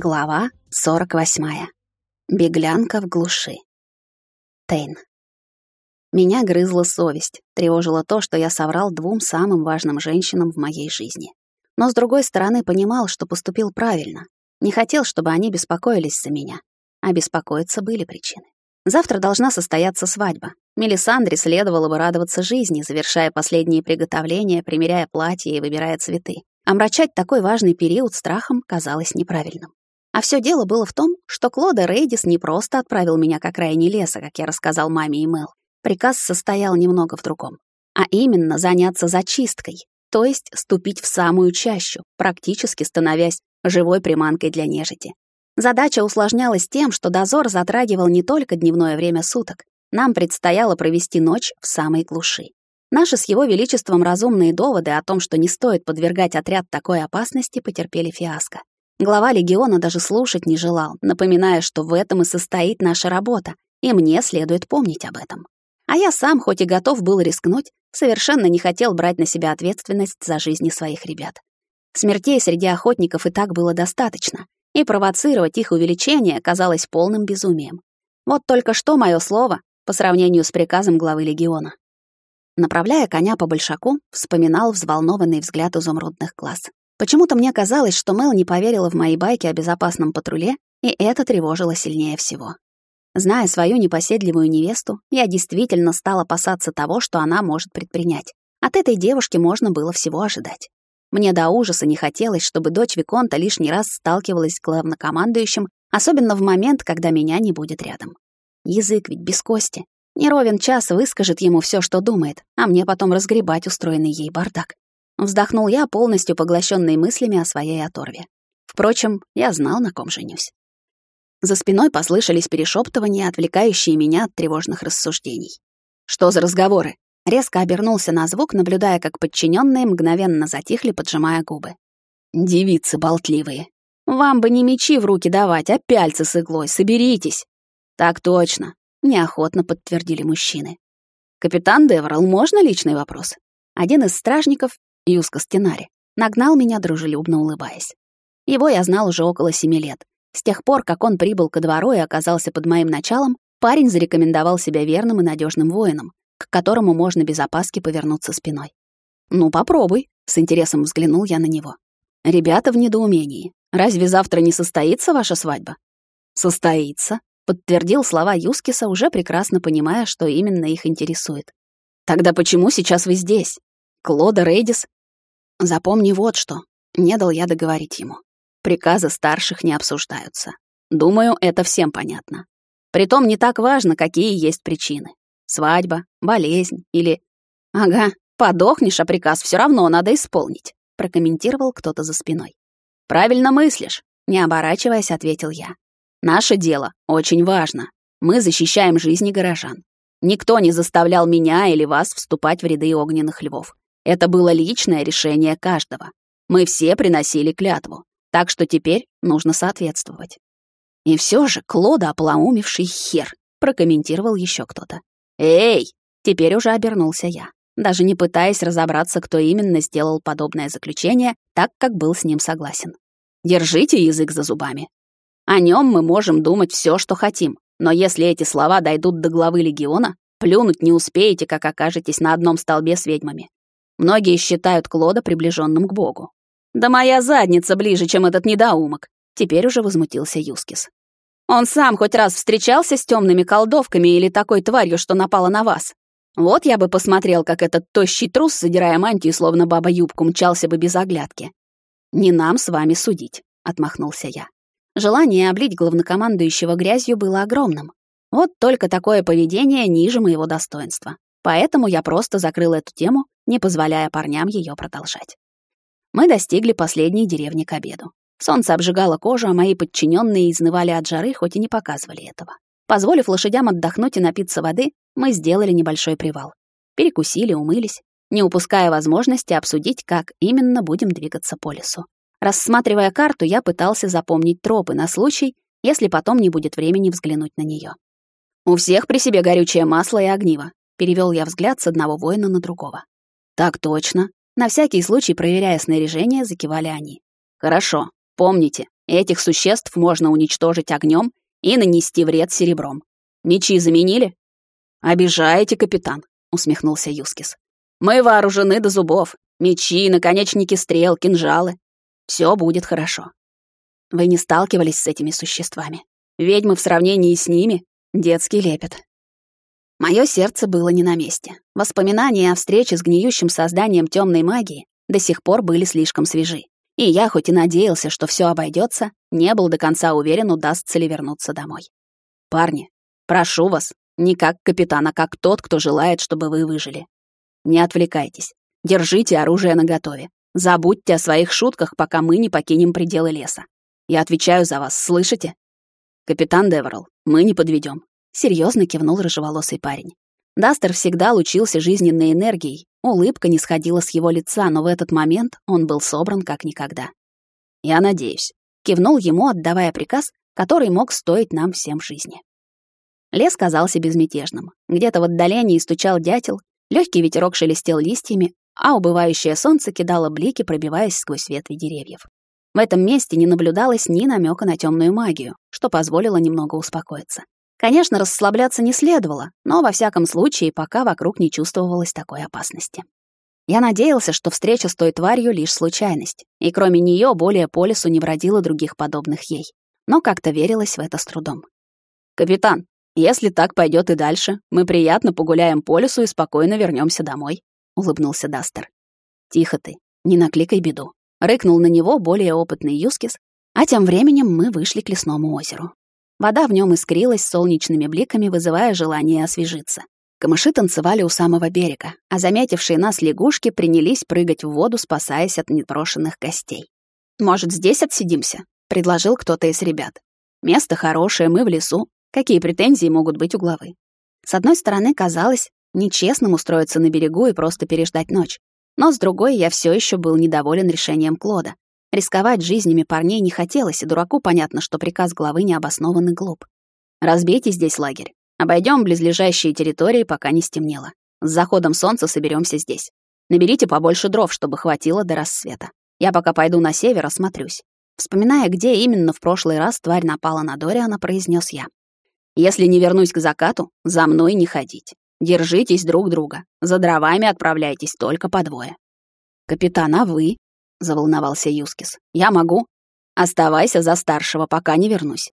Глава 48. Беглянка в глуши. Тейн. Меня грызла совесть, тревожило то, что я соврал двум самым важным женщинам в моей жизни. Но, с другой стороны, понимал, что поступил правильно. Не хотел, чтобы они беспокоились за меня. А беспокоиться были причины. Завтра должна состояться свадьба. Мелисандре следовало бы радоваться жизни, завершая последние приготовления, примеряя платье и выбирая цветы. Омрачать такой важный период страхом казалось неправильным. А все дело было в том, что Клода Рейдис не просто отправил меня к окраине леса, как я рассказал маме и Мел. Приказ состоял немного в другом. А именно заняться зачисткой, то есть ступить в самую чащу, практически становясь живой приманкой для нежити. Задача усложнялась тем, что дозор затрагивал не только дневное время суток. Нам предстояло провести ночь в самой глуши. Наши с его величеством разумные доводы о том, что не стоит подвергать отряд такой опасности, потерпели фиаско. Глава легиона даже слушать не желал, напоминая, что в этом и состоит наша работа, и мне следует помнить об этом. А я сам, хоть и готов был рискнуть, совершенно не хотел брать на себя ответственность за жизни своих ребят. Смертей среди охотников и так было достаточно, и провоцировать их увеличение казалось полным безумием. Вот только что мое слово по сравнению с приказом главы легиона. Направляя коня по большаку, вспоминал взволнованный взгляд изумрудных глаз. Почему-то мне казалось, что Мел не поверила в мои байки о безопасном патруле, и это тревожило сильнее всего. Зная свою непоседливую невесту, я действительно стал опасаться того, что она может предпринять. От этой девушки можно было всего ожидать. Мне до ужаса не хотелось, чтобы дочь Виконта лишний раз сталкивалась с главнокомандующим, особенно в момент, когда меня не будет рядом. Язык ведь без кости. Не ровен час выскажет ему все, что думает, а мне потом разгребать устроенный ей бардак. Вздохнул я, полностью поглощенный мыслями о своей оторве. Впрочем, я знал, на ком женюсь. За спиной послышались перешептывания, отвлекающие меня от тревожных рассуждений. «Что за разговоры?» Резко обернулся на звук, наблюдая, как подчиненные мгновенно затихли, поджимая губы. «Девицы болтливые. Вам бы не мечи в руки давать, а пяльцы с иглой. Соберитесь!» «Так точно», — неохотно подтвердили мужчины. «Капитан Деврал, можно личный вопрос?» Один из стражников Юска Стенари, нагнал меня, дружелюбно улыбаясь. Его я знал уже около семи лет. С тех пор, как он прибыл ко двору и оказался под моим началом, парень зарекомендовал себя верным и надежным воином, к которому можно без опаски повернуться спиной. «Ну, попробуй», — с интересом взглянул я на него. «Ребята в недоумении. Разве завтра не состоится ваша свадьба?» «Состоится», — подтвердил слова Юскиса, уже прекрасно понимая, что именно их интересует. «Тогда почему сейчас вы здесь? Клода Рейдис Запомни вот что. Не дал я договорить ему. Приказы старших не обсуждаются. Думаю, это всем понятно. Притом не так важно, какие есть причины. Свадьба, болезнь или... Ага, подохнешь, а приказ все равно надо исполнить, прокомментировал кто-то за спиной. Правильно мыслишь, не оборачиваясь, ответил я. Наше дело очень важно. Мы защищаем жизни горожан. Никто не заставлял меня или вас вступать в ряды огненных львов. Это было личное решение каждого. Мы все приносили клятву, так что теперь нужно соответствовать. И все же Клода ополоумевший хер, прокомментировал еще кто-то. Эй, теперь уже обернулся я, даже не пытаясь разобраться, кто именно сделал подобное заключение, так как был с ним согласен. Держите язык за зубами. О нем мы можем думать все, что хотим, но если эти слова дойдут до главы легиона, плюнуть не успеете, как окажетесь на одном столбе с ведьмами. Многие считают Клода приближенным к Богу. «Да моя задница ближе, чем этот недоумок!» Теперь уже возмутился Юскис. «Он сам хоть раз встречался с темными колдовками или такой тварью, что напала на вас? Вот я бы посмотрел, как этот тощий трус, задирая мантию, словно баба-юбку, мчался бы без оглядки. Не нам с вами судить», — отмахнулся я. Желание облить главнокомандующего грязью было огромным. Вот только такое поведение ниже моего достоинства. Поэтому я просто закрыл эту тему, не позволяя парням ее продолжать. Мы достигли последней деревни к обеду. Солнце обжигало кожу, а мои подчиненные изнывали от жары, хоть и не показывали этого. Позволив лошадям отдохнуть и напиться воды, мы сделали небольшой привал. Перекусили, умылись, не упуская возможности обсудить, как именно будем двигаться по лесу. Рассматривая карту, я пытался запомнить тропы на случай, если потом не будет времени взглянуть на нее. У всех при себе горючее масло и огниво. Перевел я взгляд с одного воина на другого. Так точно. На всякий случай, проверяя снаряжение, закивали они. Хорошо. Помните, Этих существ можно уничтожить огнем и нанести вред серебром. Мечи заменили? Обижаете, капитан, усмехнулся Юскис. Мы вооружены до зубов. Мечи, наконечники стрел, кинжалы. Все будет хорошо. Вы не сталкивались с этими существами. Ведьмы в сравнении с ними — детский лепет. Мое сердце было не на месте. Воспоминания о встрече с гниющим созданием темной магии до сих пор были слишком свежи. И я, хоть и надеялся, что все обойдется, не был до конца уверен, удастся ли вернуться домой. «Парни, прошу вас, не как капитан, а как тот, кто желает, чтобы вы выжили. Не отвлекайтесь. Держите оружие наготове. Забудьте о своих шутках, пока мы не покинем пределы леса. Я отвечаю за вас, слышите? Капитан Деверл, мы не подведем. Серьезно кивнул рыжеволосый парень. Дастер всегда лучился жизненной энергией, улыбка не сходила с его лица, но в этот момент он был собран как никогда. «Я надеюсь», — кивнул ему, отдавая приказ, который мог стоить нам всем жизни. Лес казался безмятежным. Где-то в отдалении стучал дятел, легкий ветерок шелестел листьями, а убывающее солнце кидало блики, пробиваясь сквозь ветви деревьев. В этом месте не наблюдалось ни намека на темную магию, что позволило немного успокоиться. Конечно, расслабляться не следовало, но во всяком случае пока вокруг не чувствовалось такой опасности. Я надеялся, что встреча с той тварью — лишь случайность, и кроме нее более по лесу не бродило других подобных ей. Но как-то верилось в это с трудом. «Капитан, если так пойдет и дальше, мы приятно погуляем по лесу и спокойно вернемся домой», — улыбнулся Дастер. «Тихо ты, не накликай беду», — рыкнул на него более опытный Юскис, а тем временем мы вышли к лесному озеру. Вода в нем искрилась солнечными бликами, вызывая желание освежиться. Камыши танцевали у самого берега, а заметившие нас лягушки принялись прыгать в воду, спасаясь от непрошенных гостей. «Может, здесь отсидимся?» — предложил кто-то из ребят. «Место хорошее, мы в лесу. Какие претензии могут быть у главы?» С одной стороны, казалось нечестным устроиться на берегу и просто переждать ночь. Но с другой, я все еще был недоволен решением Клода. Рисковать жизнями парней не хотелось, и дураку понятно, что приказ главы необоснованный глуп. «Разбейте здесь лагерь. Обойдем близлежащие территории, пока не стемнело. С заходом солнца соберемся здесь. Наберите побольше дров, чтобы хватило до рассвета. Я пока пойду на север, осмотрюсь». Вспоминая, где именно в прошлый раз тварь напала на Дориана, произнес я. «Если не вернусь к закату, за мной не ходить. Держитесь друг друга. За дровами отправляйтесь только по двое». «Капитан, а вы?» — заволновался Юскис. «Я могу. Оставайся за старшего, пока не вернусь».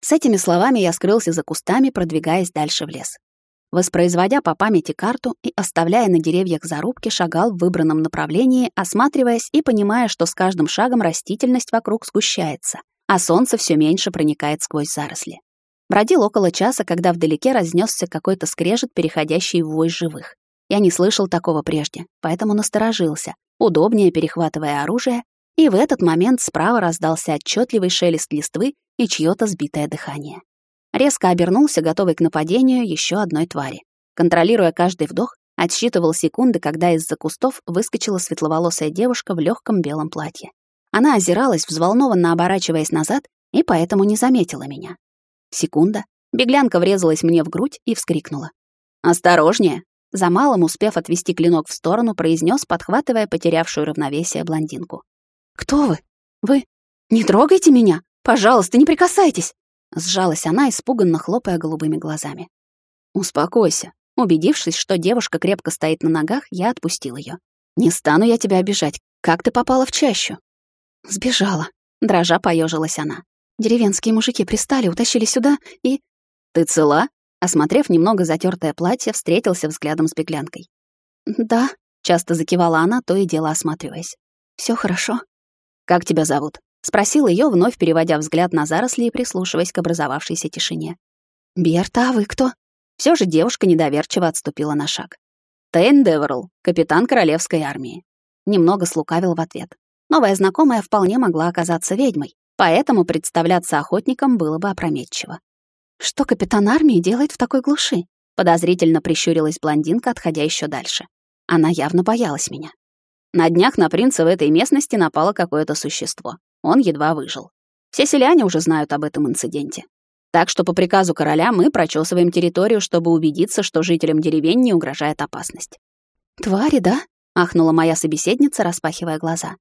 С этими словами я скрылся за кустами, продвигаясь дальше в лес. Воспроизводя по памяти карту и оставляя на деревьях зарубки, шагал в выбранном направлении, осматриваясь и понимая, что с каждым шагом растительность вокруг сгущается, а солнце все меньше проникает сквозь заросли. Бродил около часа, когда вдалеке разнесся какой-то скрежет, переходящий в вой живых. Я не слышал такого прежде, поэтому насторожился, удобнее перехватывая оружие, и в этот момент справа раздался отчетливый шелест листвы и чьё-то сбитое дыхание. Резко обернулся, готовый к нападению еще одной твари. Контролируя каждый вдох, отсчитывал секунды, когда из-за кустов выскочила светловолосая девушка в легком белом платье. Она озиралась, взволнованно оборачиваясь назад, и поэтому не заметила меня. Секунда. Беглянка врезалась мне в грудь и вскрикнула. «Осторожнее!» За малым, успев отвести клинок в сторону, произнес, подхватывая потерявшую равновесие блондинку. «Кто вы? Вы? Не трогайте меня! Пожалуйста, не прикасайтесь!» Сжалась она, испуганно хлопая голубыми глазами. «Успокойся». Убедившись, что девушка крепко стоит на ногах, я отпустил ее. «Не стану я тебя обижать. Как ты попала в чащу?» «Сбежала», — дрожа поежилась она. «Деревенские мужики пристали, утащили сюда и...» «Ты цела?» Осмотрев немного затертое платье, встретился взглядом с беглянкой. «Да», — часто закивала она, то и дело осматриваясь. Все хорошо». «Как тебя зовут?» — спросил ее, вновь переводя взгляд на заросли и прислушиваясь к образовавшейся тишине. «Берта, а вы кто?» Все же девушка недоверчиво отступила на шаг. «Тейн Деверл, капитан королевской армии». Немного слукавил в ответ. Новая знакомая вполне могла оказаться ведьмой, поэтому представляться охотником было бы опрометчиво. Что капитан армии делает в такой глуши? Подозрительно прищурилась блондинка, отходя еще дальше. Она явно боялась меня. На днях на принца в этой местности напало какое-то существо. Он едва выжил. Все селяне уже знают об этом инциденте. Так что по приказу короля мы прочесываем территорию, чтобы убедиться, что жителям деревень не угрожает опасность. «Твари, да?» — ахнула моя собеседница, распахивая глаза.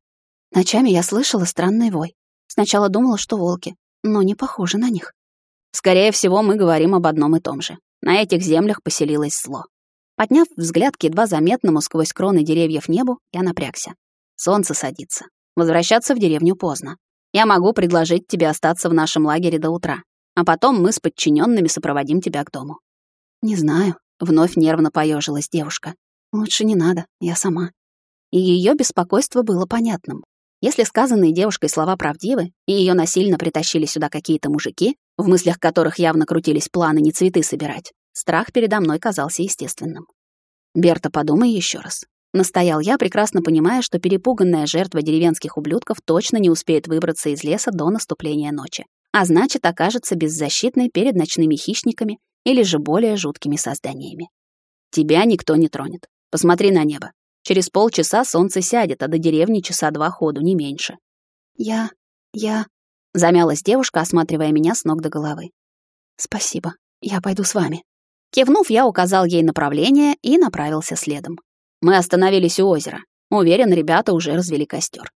Ночами я слышала странный вой. Сначала думала, что волки, но не похожи на них. Скорее всего, мы говорим об одном и том же. На этих землях поселилось зло. Подняв взгляд к едва заметному сквозь кроны деревьев небу, я напрягся. Солнце садится. Возвращаться в деревню поздно. Я могу предложить тебе остаться в нашем лагере до утра, а потом мы с подчиненными сопроводим тебя к дому. Не знаю, вновь нервно поежилась девушка. Лучше не надо, я сама. И ее беспокойство было понятным. Если сказанные девушкой слова правдивы, и ее насильно притащили сюда какие-то мужики, в мыслях которых явно крутились планы не цветы собирать, страх передо мной казался естественным. «Берта, подумай еще раз. Настоял я, прекрасно понимая, что перепуганная жертва деревенских ублюдков точно не успеет выбраться из леса до наступления ночи, а значит, окажется беззащитной перед ночными хищниками или же более жуткими созданиями. Тебя никто не тронет. Посмотри на небо. Через полчаса солнце сядет, а до деревни часа два ходу, не меньше. Я... я... Замялась девушка, осматривая меня с ног до головы. Спасибо, я пойду с вами. Кивнув, я указал ей направление и направился следом. Мы остановились у озера. Уверен, ребята уже развели костер.